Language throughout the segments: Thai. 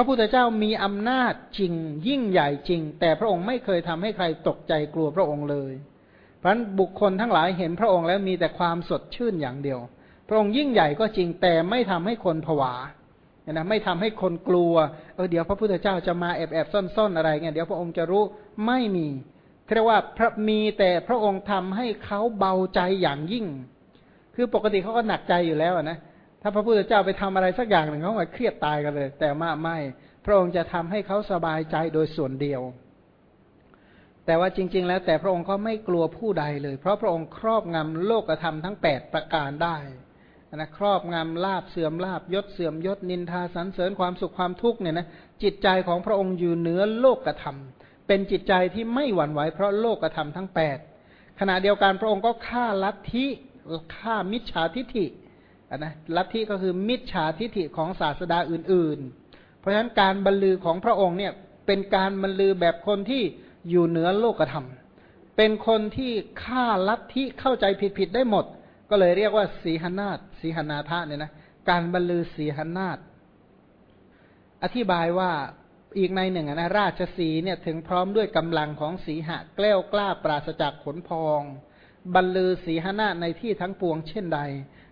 ระพุทธเจ้ามีอำนาจจริงยิ่งใหญ่จริง แต่พระองค์ไม่เคยทำให้ใครตกใจกลัวพระองค์เลย เพราะฉะนั้นบุคคลทั้งหลายเห็นพระองค์แล้วมีแต่ความสดชื่นอย่างเดียว พระองค์ยิ่งใหญ่ก็จริงแต่ไม่ทำให้คนผวานะไม่ทำให้คนกลัวเออเดี๋ยวพระพุทธเจ้าจะมาแอบแอบซ่อนๆอะไรเงี้ยเดี๋ยวพระองค์จะรู้ไม่มีเรียกว่าพระมีแต่พระองค์ทำให้เขาเบาใจอย่างยิ่ง คือปกติเขาก็หนักใจอยู่แล้วนะ ถ้าพระพุทธเจ้าไปทำอะไรสักอย่างหนึ่งเขาก็เครียดตายกันเลย แต่มาไม่ พระองค์จะทำให้เขาสบายใจโดยส่วนเดียว แต่ว่าจริง ๆ แล้วแต่พระองค์ก็ไม่กลัวผู้ใดเลย เพราะพระองค์ครอบงำโลกธรรมทั้งแปดประการได้นะครอบงำลาบเสื่อมลาบยศเสื่อมยศนินทาสันเสริญความสุขความทุกข์เนี่ยนะจิตใจของพระองค์อยู่เหนือโลกธรรมเป็นจิตใจที่ไม่หวั่นไหวเพราะโลกธรรมทั้งแปดขณะเดียวกันพระองค์ก็ฆ่าลัทธิฆ่ามิจฉาทิฐิ นะลัทธิก็คือมิจฉาทิฐิของศาสดาอื่น ๆ เพราะฉะนั้นการบรรลือของพระองค์เนี่ยเป็นการบรรลือแบบคนที่อยู่เหนือโลกธรรม เป็นคนที่ฆ่าลัทธิเข้าใจผิดๆได้หมด ก็เลยเรียกว่าสีหนาฏสีหนาทะเนี่ยนะการบรรลือสีหนาฏอธิบายว่าอีกในหนึ่งนะราชสีเนี่ยถึงพร้อมด้วยกำลังของสีหะแกล้วกล้าปราศจากขนพอง บรรลือสีหนาฏในที่ทั้งปวงเช่นใด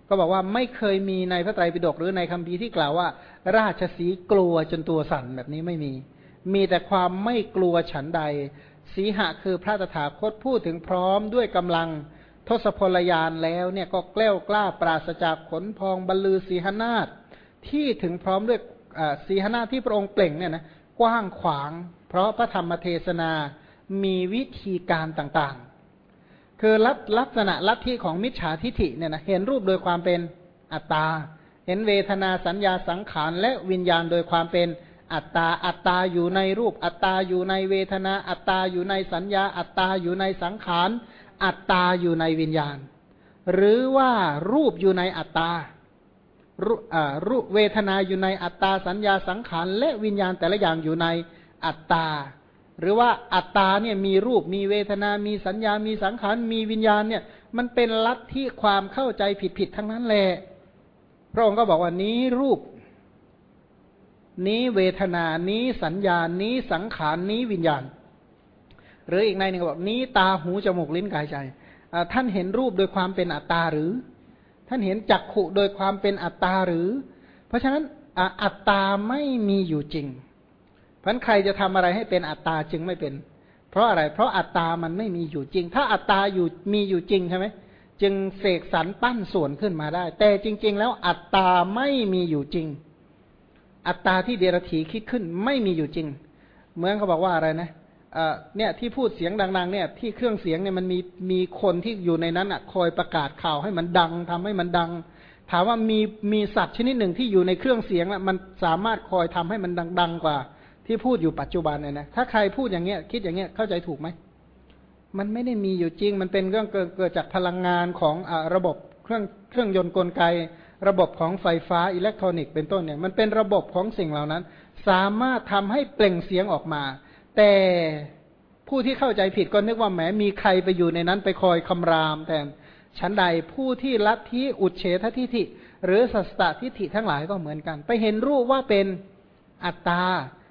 ก็บอกว่าไม่เคยมีในพระไตรปิฎกหรือในคัมภีร์ที่กล่าวว่า ราชสีกลัวจนตัวสั่นแบบนี้ไม่มี มีแต่ความไม่กลัวฉันใด สีหะคือพระตถาคตพูดถึงพร้อมด้วยกำลังทศพลยานแล้วเนี่ยก็แกล้วกล้าปราศจากขนพองบรรลือสีหนาฏที่ถึงพร้อมด้วยสีหนาฏที่พระองค์เปล่งเนี่ยนะกว้างขวาง เพราะพระธรรมเทศนามีวิธีการต่าง คือลักษณะลัทธิของมิจฉาทิฐิเนี่ยนะเห็นรูปโดยความเป็นอัตตา เห็นเวทนาสัญญาสังขารและวิญญาณโดยความเป็นอัตตา อัตตาอยู่ในรูป อัตตาอยู่ในเวทนา อัตตาอยู่ในสัญญา อัตตาอยู่ในสังขาร อัตตาอยู่ในวิญญาณ หรือว่ารูปอยู่ในอัตตารูปเวทนาอยู่ในอัตตาสัญญาสังขารและวิญญาณแต่ละอย่างอยู่ในอัตตา หรือว่าอัตตาเนี่ยมีรูปมีเวทนา มีสัญญา มีสังขาร มีวิญญาณเนี่ย มันเป็นลัทธิความเข้าใจผิดๆทั้งนั้นแหละพระองค์ก็บอกว่านี้รูป นี้เวทนา นี้สัญญา นี้สังขาร นี้วิญญาณ หรืออีกในหนึ่งบอกนี้ตาหูจมูกลิ้นกายใจ ท่านเห็นรูปโดยความเป็นอัตตาหรือ ท่านเห็นจักขุโดยความเป็นอัตตาหรือ เพราะฉะนั้นอัตตาไม่มีอยู่จริง เพราะใครจะทำอะไรให้เป็นอัตตาจึงไม่เป็น เพราะอะไร เพราะอัตตามันไม่มีอยู่จริง ถ้าอัตตาอยู่มีอยู่จริงใช่ไหมจึงเสกสรรปั้นส่วนขึ้นมาได้ แต่จริง ๆ แล้วอัตตาไม่มีอยู่จริง อัตตาที่เดรัจฉีคิดขึ้นไม่มีอยู่จริง เหมือนเขาบอกว่าอะไรนะเนี่ยที่พูดเสียงดัง ๆ เนี่ย ที่เครื่องเสียงเนี่ยมันมีมีคนที่อยู่ในนั้นอะ คอยประกาศข่าวให้มันดังทำให้มันดัง ถามว่ามีมีสัตว์ชนิดหนึ่งที่อยู่ในเครื่องเสียงแล้วมันสามารถคอยทำให้มันดัง ๆ กว่า ที่พูดอยู่ปัจจุบันเนี่ยนะถ้าใครพูดอย่างเงี้ย คิดอย่างเงี้ยเข้าใจถูกไหมมันไม่ได้มีอยู่จริง มันเป็นเรื่องเกิดเกิดจากพลังงานของอระบบเครื่องเครื่องยนต์กลไก ระบบของไฟฟ้าอิเล็กทรอนิกส์เป็นต้นเนี่ยมันเป็นระบบของสิ่งเหล่านั้น สามารถทำให้เปล่งเสียงออกมา แต่ผู้ที่เข้าใจผิดก็นึกว่าแหมมีใครไปอยู่ในนั้นไปคอยคำรามแต่ชั้นใดผู้ที่ลัทธิอุเฉททิฐิ หรือสัสตทิฐิทั้งหลายก็เหมือนกัน ไปเห็นรูปว่าเป็นอัตตา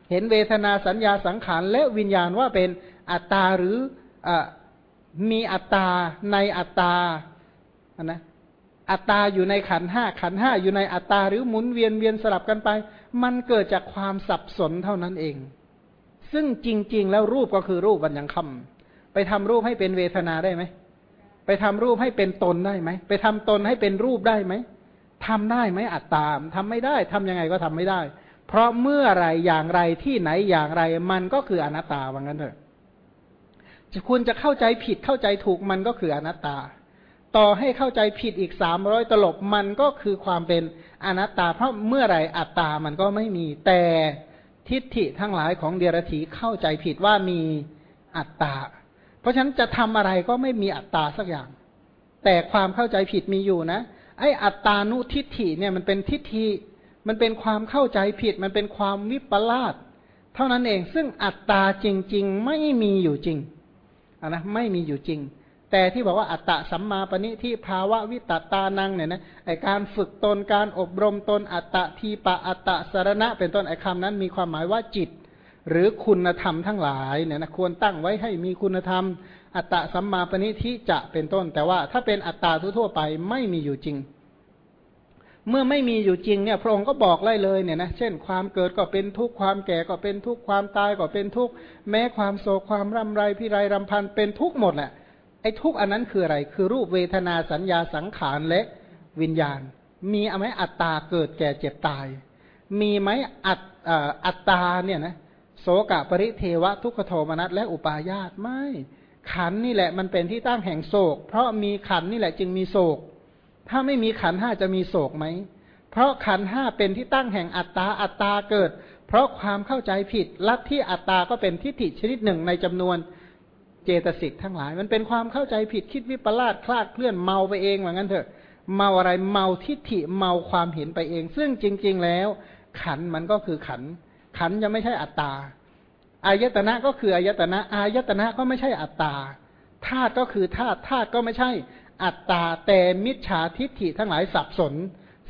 เห็นเวทนาสัญญาสังขารและวิญญาณว่าเป็นอัตตาหรืออมีอัตตาในอัตตานะอัตตาอยู่ในขันห้าขันห้าอยู่ในอัตตาหรือหมุนเวียนเวียนสลับกันไป มันเกิดจากความสับสนเท่านั้นเอง ซึ่งจริง ๆ แล้วรูปก็คือรูปวันยังคำไปทำรูปให้เป็นเวทนาได้ไหมไปทำรูปให้เป็นตนได้ไหมไปทำตนให้เป็นรูปได้ไหมทำได้ไหมอัตตาทำไม่ได้ทำยังไงก็ทำไม่ได้ เพราะเมื่อไรอย่างไรที่ไหนอย่างไร มันก็คืออนัตตาว่างั้นเถอะจะคุณจะเข้าใจผิดเข้าใจถูกมันก็คืออนัตตา ต่อให้เข้าใจผิดอีกสามร้อยตลบมันก็คือความเป็นอนัตตา เพราะเมื่อไรอัตตามันก็ไม่มี แต่ทิฏฐิทั้งหลายของเดียรถีเข้าใจผิดว่ามีอัตตา เพราะฉะนั้นจะทำอะไรก็ไม่มีอัตตาสักอย่าง แต่ความเข้าใจผิดมีอยู่นะไอ้อัตตานุทิฏฐิเนี่ยมันเป็นทิฏฐิ มันเป็นความเข้าใจผิด มันเป็นความวิปลาสเท่านั้นเอง ซึ่งอัตตาจริง ๆ ไม่มีอยู่จริงะนะไม่มีอยู่จริง แต่ที่บอกว่าอัตตะสัมมาปณิที่ภาวะวิตตานังเนี่ยนะไอการฝึกตนการอบรมตนอัตตะทีปะอัตตะสารณะ เป็นต้นไอคำนั้นมีความหมายว่าจิต หรือคุณธรรมทั้งหลายเนี่ยนะควรตั้งไว้ให้มีคุณธรรม อัตตะสัมมาปณิทิจะเป็นต้น แต่ว่าถ้าเป็นอัตตาทั่วๆไปไม่มีอยู่จริง เมื่อไม่มีอยู่จริงเนี่ยพระองค์ก็บอกไล่เลยเนี่ยนะเช่น ความเกิดก็เป็นทุกข์ความแก่ก็เป็นทุกข์ความตายก็เป็นทุกข์แม้ความโศกความร่ำไรพิไรรำพันเป็นทุกข์หมดแหละไอ้ทุกข์อันนั้นคืออะไร คือรูปเวทนาสัญญาสังขารและวิญญาณ มีไหมอัตตาเกิดแก่เจ็บตาย มีไหมอัตอัตตาเนี่ยนะโสกะปริเทวะทุกขโทมนัสและอุปาญาตไม่ ขันนี่แหละมันเป็นที่ตั้งแห่งโศก เพราะมีขันนี่แหละจึงมีโศก ถ้าไม่มีขันห้าจะมีโศกไหม เพราะขันห้าเป็นที่ตั้งแห่งอัตตา อัตตาเกิด เพราะความเข้าใจผิด ลัทธิอัตตาก็เป็นทิฏฐิชนิดหนึ่งในจำนวนเจตสิกทั้งหลาย มันเป็นความเข้าใจผิดคิดวิปลาสคลาดเคลื่อนเมาไปเองเหมือนกันเถอะ เมาอะไรเมาทิฏฐิเมาความเห็นไปเอง ซึ่งจริง ๆ แล้ว ขันมันก็คือขัน ขันจะไม่ใช่อัตตาอายตนะก็คืออายตนะอายตนะก็ไม่ใช่อัตตาธาตุก็คือธาตุธาตุก็ไม่ใช่ อัตตาแต่มิจฉาทิฏฐิทั้งหลายสับสน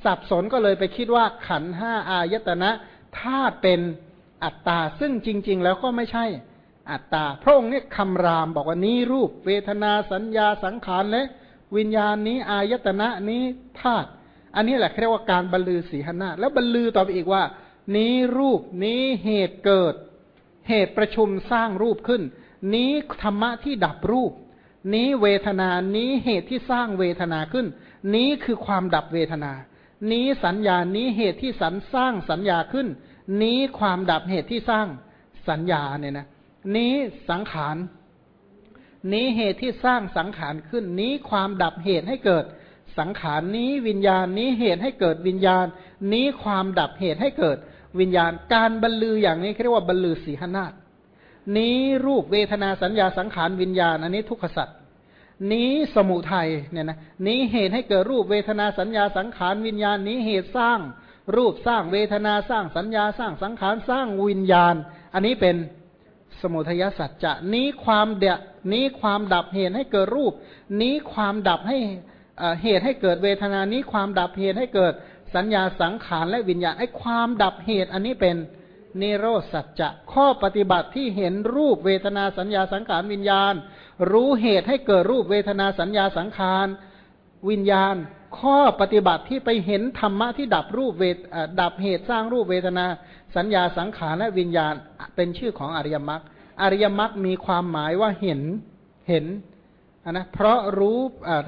สับสนก็เลยไปคิดว่าขันห้าอายตนะธาตุเป็นอัตตาซึ่งจริง ๆ แล้วก็ไม่ใช่อัตตา พระองค์เนี่ยคำรามบอกว่านี้รูปเวทนาสัญญาสังขารและวิญญาณนี้อายตนะนี้ธาตุอันนี้แหละเรียกว่าการบรรลือสีหนาแล้วบรรลือต่อไปอีกว่า นี้รูปนี้เหตุเกิด เหตุประชุมสร้างรูปขึ้น นี้ธรรมะที่ดับรูป นี้เวทนานี้เหตุที่สร้างเวทนาขึ้น นี้คือความดับเวทนา นี้สัญญานี้เหตุที่สรรสร้างสัญญาขึ้น นี้ความดับเหตุที่สร้างสัญญาเนี่ยนะ นี้สังขาร นี้เหตุที่สร้างสังขารขึ้น นี้ความดับเหตุให้เกิดสังขารนี้วิญญาณนี้เหตุให้เกิดวิญญาณ นี้ความดับเหตุให้เกิด วิญญาณการบรรลืออย่างนี้เรียกว่าบรรลือสีหนาฏ นี้รูปเวทนาสัญญาสังขารวิญญาณ อันนี้ทุกขสัตว์นี้สมุทัยเนี่ยนะนี้เหตุให้เกิดรูปเวทนาสัญญาสังขารวิญญาณ นี้เหตุสร้าง รูปสร้างเวทนาสร้างสัญญาสร้างสังขารสร้างวิญญาณ อันนี้เป็นสมุทัยสัจจะนี้ความเดะนี้ความดับเหตุให้เกิดรูป นี้ความดับให้เหตุให้เกิดเวทนานี้ความดับเหตุให้เกิดสัญญาสังขารและวิญญาณไอ้ความดับเหตุอันนี้เป็น นิโรธสัจจะข้อปฏิบัติที่เห็นรูปเวทนาสัญญาสังขารวิญญาณ รู้เหตุให้เกิดรูปเวทนาสัญญาสังขารวิญญาณ ข้อปฏิบัติที่ไปเห็นธรรมะที่ดับรูปเวทดับเหตุสร้างรูปเวทนา สัญญาสังขารและวิญญาณ เป็นชื่อของอริยมรรคอริยมรรคมีความหมายว่าเห็นเห็นนะเพราะรู้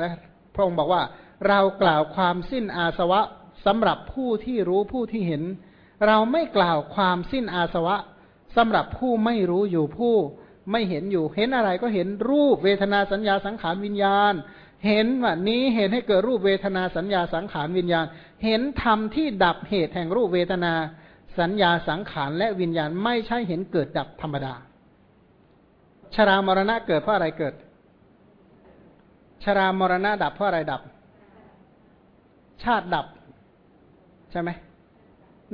นะพระองค์บอกว่าเรากล่าวความสิ้นอาสวะสำหรับผู้ที่รู้ผู้ที่เห็น เราไม่กล่าวความสิ้นอาสวะสำหรับผู้ไม่รู้อยู่ผู้ไม่เห็นอยู่ เห็นอะไรก็เห็นรูปเวทนาสัญญาสังขารวิญญาณ เห็นว่านี้เห็นให้เกิดรูปเวทนาสัญญาสังขารวิญญาณ เห็นธรรมที่ดับเหตุแห่งรูปเวทนา สัญญาสังขารและวิญญาณไม่ใช่เห็นเกิดดับธรรมดา ชรามรณะเกิดเพราะอะไรเกิด ชรามรณะดับเพราะอะไรดับ ชาติดับ ใช่ไหม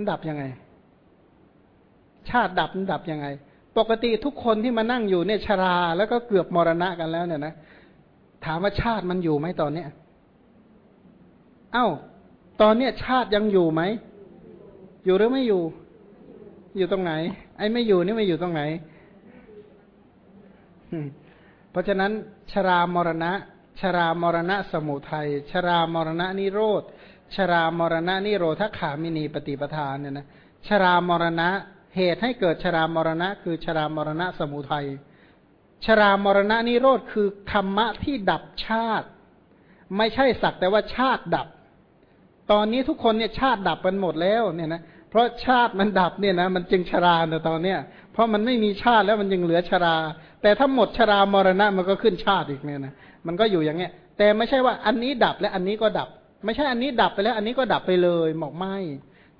ดับยังไง ชาติดับนดับยังไง ปกติทุกคนที่มานั่งอยู่เนี่ยชราแล้วก็เกือบมรณะกันแล้วเนี่ยนะถามว่าชาติมันอยู่ไหมตอนเนี้ยเอา้า ตอนเนี้ยชาติยังอยู่ไหม อยู่หรือไม่อยู่ อยู่ตรงไหน ไอ้ไม่อยู่นี่ไม่อยู่ตรงไหน เพราะฉะนั้น ชรามรณะ ชรามรณะสมุทัย ชรามรณะนิโรธ ชรามรณะนิโรธขามินีปฏิปทานเนี่ยนะชรามรณะเหตุให้เกิดชรามรณะ คือชรามรณะสมุทัยชรามรณะนิโรธคือธรรมะที่ดับชาติ ไม่ใช่สักแต่ว่าชาติดับ ตอนนี้ทุกคนเนี่ยชาติดับกันหมดแล้วเนี่ยนะเพราะชาติมันดับเนี่ยนะมันจึงชราในตอนเนี้ยเพราะมันไม่มีชาติแล้วมันยังเหลือชรา แต่ถ้าหมดชรามรณะมันก็ขึ้นชาติอีกเนี่ยนะมันก็อยู่อย่างเงี้ย แต่ไม่ใช่ว่าอันนี้ดับและอันนี้ก็ดับ ไม่ใช่อันนี้ดับไปแล้ว อันนี้ก็ดับไปเลยหมอกไม่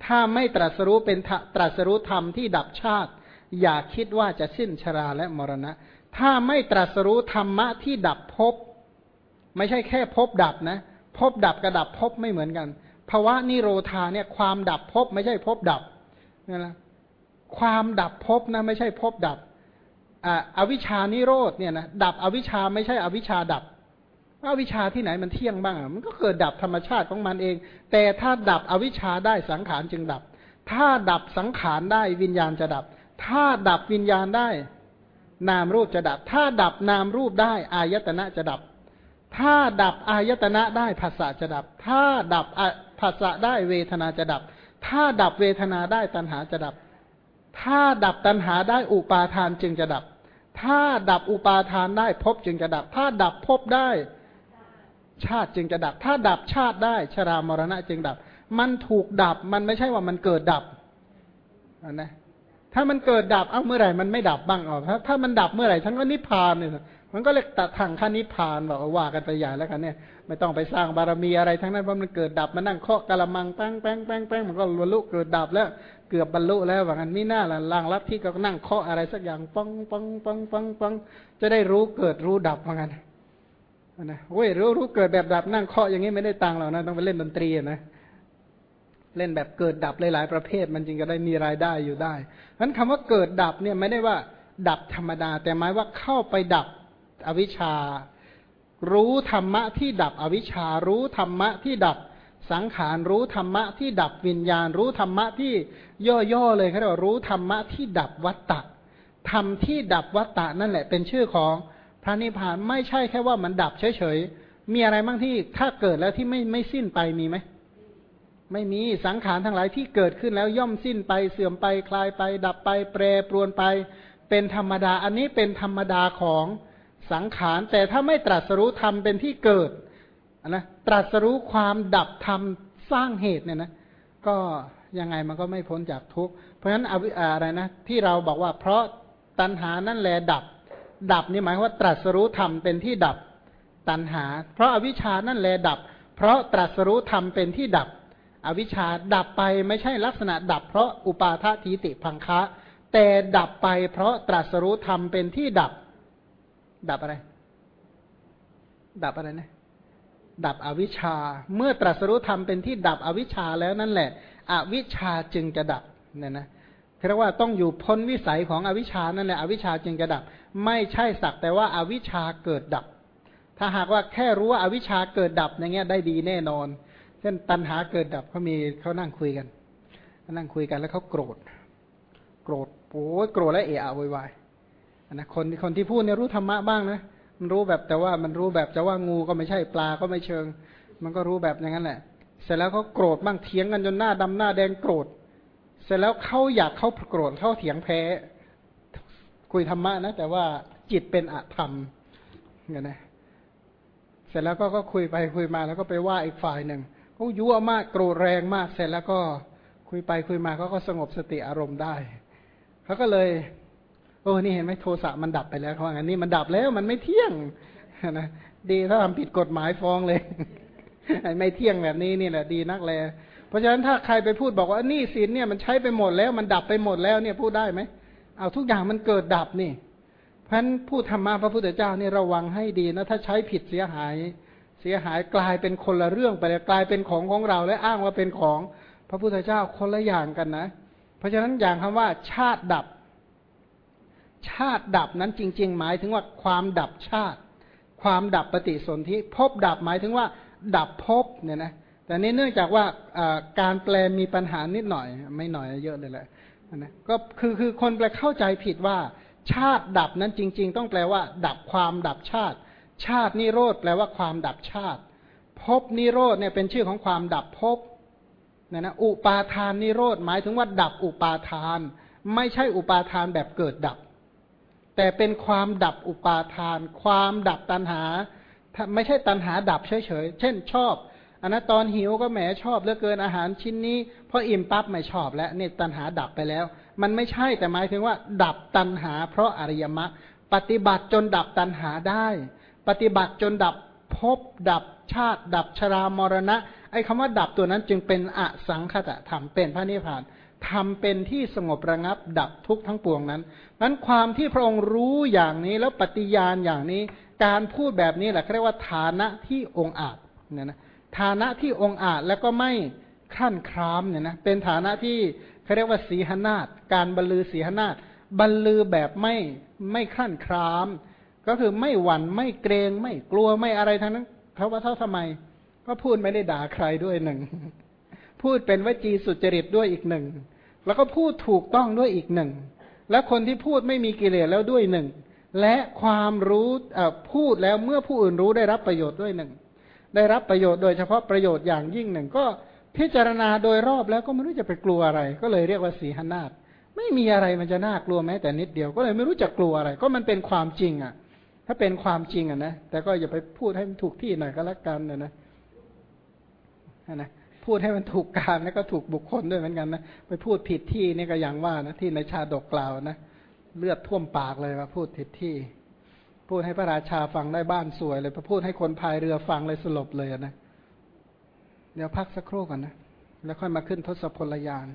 ถ้าไม่ตรัสรู้เป็นตรัสรู้ธรรมที่ดับชาติ อย่าคิดว่าจะสิ้นชราและมรณะ ถ้าไม่ตรัสรู้ธรรมะที่ดับภพไม่ใช่แค่ภพดับนะภพดับกับดับภพไม่เหมือนกันภาวะนิโรธาเนี่ยความดับภพไม่ใช่ภพดับนี่นะความดับภพนะไม่ใช่ภพดับอ่าอวิชานิโรธเนี่ยนะดับอวิชาไม่ใช่อวิชาดับ อวิชาที่ไหนมันเที่ยงบ้าง มันก็เกิดดับธรรมชาติของมันเอง แต่ถ้าดับอวิชชาได้สังขารจึงดับ ถ้าดับสังขารได้วิญญาณจะดับ ถ้าดับวิญญาณได้ นามรูปจะดับ ถ้าดับนามรูปได้ อายตนะจะดับ ถ้าดับอายตนะได้ภาษาจะดับ ถ้าดับภาษาได้เวทนาจะดับ ถ้าดับเวทนาได้ตัณหาจะดับ ถ้าดับตัณหาได้อุปาทานจึงจะดับ ถ้าดับอุปาทานได้ภพจึงจะดับ ถ้าดับภพได้ ชาติจึงจะดับ ถ้าดับชาติได้ชรามรณะจึงดับ มันถูกดับมันไม่ใช่ว่ามันเกิดดับนะถ้ามันเกิดดับเอ้าเมื่อไหร่มันไม่ดับบ้างอ๋อถ้าถ้ามันดับเมื่อไหร่ฉันก็นิพพานเนี่ยมันก็เรียตัดทางขั้นนิพพานบอกว่ากันไปใหญ่แล้วกันเนี่ย ไม่ต้องไปสร้างบารมีอะไรทั้งนั้นเพราะมันเกิดดับมันนั่งเคาะกะละมังแป้งแป้งแป้งแป้งมันก็บรรลุเกิดดับแล้วเกือบบรรลุแล้วว่างั้นนี่น่าละล่างรับที่ก็นั่งเคาะอะไรสักอย่างปังปังปังปังปังจะได้รู้เกิดรู้ดับว่างั้น นะเว้ยรู้รู้เกิดแบบดับนั่งเคาะอย่างนี้ไม่ได้ตังค์หรอกนะต้องไปเล่นดนตรีนะเล่นแบบเกิดดับหลายๆประเภท มันจึงจะได้มีรายได้อยู่ได้เพราะนั้นคำว่าเกิดดับเนี่ยไม่ได้ว่า ดับธรรมดา แต่หมายว่าเข้าไปดับอวิชชา รู้ธรรมะที่ดับอวิชชา รู้ธรรมะที่ดับสังขาร รู้ธรรมะที่ดับวิญญาณ รู้ธรรมะที่ย่อๆเลยเขาเรียกว่ารู้ธรรมะที่ดับวัตตะธรรมที่ดับวัตตะนั่นแหละเป็นชื่อของ พระนิพพานไม่ใช่แค่ว่ามันดับเฉยๆ มีอะไรบ้างที่ถ้าเกิดแล้วที่ไม่ไม่สิ้นไปมีไหม ไม่มีสังขารทั้งหลายที่เกิดขึ้นแล้วย่อมสิ้นไปเสื่อมไปคลายไป ดับไป แปรปรวนไป เป็นธรรมดา อันนี้เป็นธรรมดาของสังขาร แต่ถ้าไม่ตรัสรู้ธรรมเป็นที่เกิดนะตรัสรู้ความดับธรรมสร้างเหตุเนี่ยนะ ก็ยังไงมันก็ไม่พ้นจากทุกข์ เพราะฉะนั้นอะไรนะที่เราบอกว่าเพราะตัณหานั่นแหละดับ ดับนี่หมายว่าตรัสรู้ธรรมเป็นที่ดับตัณหา เพราะอาวิชานั่นแหละดับ เพราะตรัสรู้ธรรมเป็นที่ดับ อวิชชาดับไปไม่ใช่ลักษณะดับ เพราะอุปาททีติพังคะ แต่ดับไปเพราะตรัสรู้ธรรมเป็นที่ดับ ดับอะไร ดับอะไรนะดับอวิชชา เมื่อตรัสรู้ธรรมเป็นที่ดับอวิชชาแล้วนั่นแหละ อวิชชาจึงจะดับเนี่ยนะเรียกว่าต้องอยู่พ้นวิสัยของอวิชชานั่นแหละอวิชชาจึงจะดับ ไม่ใช่สักแต่ว่าอาวิชชาเกิดดับ ถ้าหากว่าแค่รู้ว่าอาวิชชาเกิดดับอย่างเงี้ยได้ดีแน่นอน เช่นตัณหาเกิดดับเขามีเขานั่งคุยกันนั่งคุยกันแล้วเขาโกรธ โกรธโอ้ยโกรธแล้วเอะอะวยวายนะคนคนที่พูดเนี่ยรู้ธรรมะบ้างนะมันรู้แบบแต่ว่ามันรู้แบบจะว่างูก็ไม่ใช่ปลาก็ไม่เชิง มันก็รู้แบบอย่างนั้นแหละ เสร็จแล้วเขาโกรธบ้างเถียงกันจนหน้าดำหน้าแดงโกรธ เสร็จแล้วเขาอยากเขาโกรธเขาเถียงแพ้ คุยธรรมะนะ แต่ว่าจิตเป็นอธรรมเงี้ยนะเสร็จแล้วก็ก็คุยไปคุยมาแล้วก็ไปว่าอีกฝ่ายหนึ่งเขายั่วมากโกรธแรงมากเสร็จแล้วก็คุยไปคุยมาเขาก็สงบสติอารมณ์ได้เขาก็เลยโอ้นี่เห็นไหมโทสะมันดับไปแล้วเขาว่างั้นนี่มันดับแล้วมันไม่เที่ยงนะดีถ้าทำผิดกฎหมายฟ้องเลยไม่เที่ยงแบบนี้นี่แหละดีนักเลยเพราะฉะนั้นถ้าใครไปพูดบอกว่านี่สินเนี่ยมันใช้ไปหมดแล้ว มันดับไปหมดแล้วเนี่ยพูดได้ไหม เอาทุกอย่างมันเกิดดับนี่เพราะฉะนั้นผู้ธรรมะพระพุทธเจ้านี่ระวังให้ดีนะถ้าใช้ผิดเสียหาย เสียหายกลายเป็นคนละเรื่องไปเลยกลายเป็นของของเราและอ้างว่าเป็นของพระพุทธเจ้าคนละอย่างกันนะ เพราะฉะนั้นอย่างคำว่าชาติดับ ชาติดับนั้นจริง ๆ หมายถึงว่าความดับชาติ ความดับปฏิสนธิภพดับหมายถึงว่า ดับภพเนี่ยนะแต่นี้เนื่องจากว่าการแปลมีปัญหานิดหน่อย ไม่หน่อยเยอะเลยแหละ นะก็คือคือคนแปลเข้าใจผิดว่า ชาติดับนั้นจริง ๆ ต้องแปลว่า ดับความดับชาติ ชาตินิโรธแปลว่าความดับชาติภพนิโรธเนี่ยเป็นชื่อของความดับภพนี่ยนะอุปาทานนิโรธหมายถึงว่าดับอุปาทาน ไม่ใช่อุปาทานแบบเกิดดับ แต่เป็นความดับอุปาทาน ความดับตัณหา ไม่ใช่ตัณหาดับเฉยๆเช่นชอบ อันนั้นตอนหิวก็แหมชอบเหลือเกินอาหารชิ้นนี้พออิ่มปั๊บไม่ชอบแล้วเนี่ยตัณหาดับไปแล้ว มันไม่ใช่แต่หมายถึงว่า ดับตัณหา เพราะอริยมรรคปฏิบัติจนดับตัณหาได้ ปฏิบัติจนดับภพดับชาติ ดับชรามรณะ ไอ้คำว่าดับตัวนั้นจึงเป็นอสังคตะธรรมเป็นพระนิพพานทำเป็นที่สงบระงับดับทุกทั้งปวงนั้นนั้นความที่พระองค์รู้อย่างนี้แล้วปฏิญาณอย่างนี้ การพูดแบบนี้แหละเรียกว่าฐานะที่องค์อาจเนี่ยนะ ฐานะที่องอาจแล้วก็ไม่ขั้นครามเนี่ยนะเป็นฐานะที่เขาเรียกว่าสีหนาฏการบรรลือสีหนาฏบรรลือแบบไม่ไม่ขั้นคราม ก็คือไม่หวั่นไม่เกรงไม่กลัวไม่อะไรทั้งนั้นเพราะว่าเท่าทำไม ก็พูดไม่ได้ด่าใครด้วยหนึ่ง พูดเป็นวจีสุจริตด้วยอีกหนึ่ง แล้วก็พูดถูกต้องด้วยอีกหนึ่ง และคนที่พูดไม่มีกิเลสแล้วด้วยหนึ่ง และความรู้พูดแล้วเมื่อผู้อื่นรู้ได้รับประโยชน์ด้วยหนึ่ง ได้รับประโยชน์โดยเฉพาะประโยชน์อย่างยิ่งหนึ่งก็พิจารณาโดยรอบแล้วก็ไม่รู้จะไปกลัวอะไร ก็เลยเรียกว่าสีหนาฏไม่มีอะไรมันจะน่ากลัวแม้แต่นิดเดียวก็เลยไม่รู้จะกลัวอะไร ก็มันเป็นความจริงอะ ถ้าเป็นความจริงอะนะแต่ก็อย่าไปพูดให้มันถูกที่หน่อยก็แล้วกันนะนะนะพูดให้มันถูกการแล้วก็ถูกบุคคลด้วยเหมือนกันนะไปพูดผิดที่นี่ก็อย่างว่านะที่ในชาดกกล่าวนะเลือดท่วมปากเลยว่าพูดผิดที่ พูดให้พระราชาฟังได้บ้านสวยเลยพอพูดให้คนพายเรือฟังเลยสลบเลยนะ เดี๋ยวพักสักครู่ก่อนนะ แล้วค่อยมาขึ้นทศพลยาน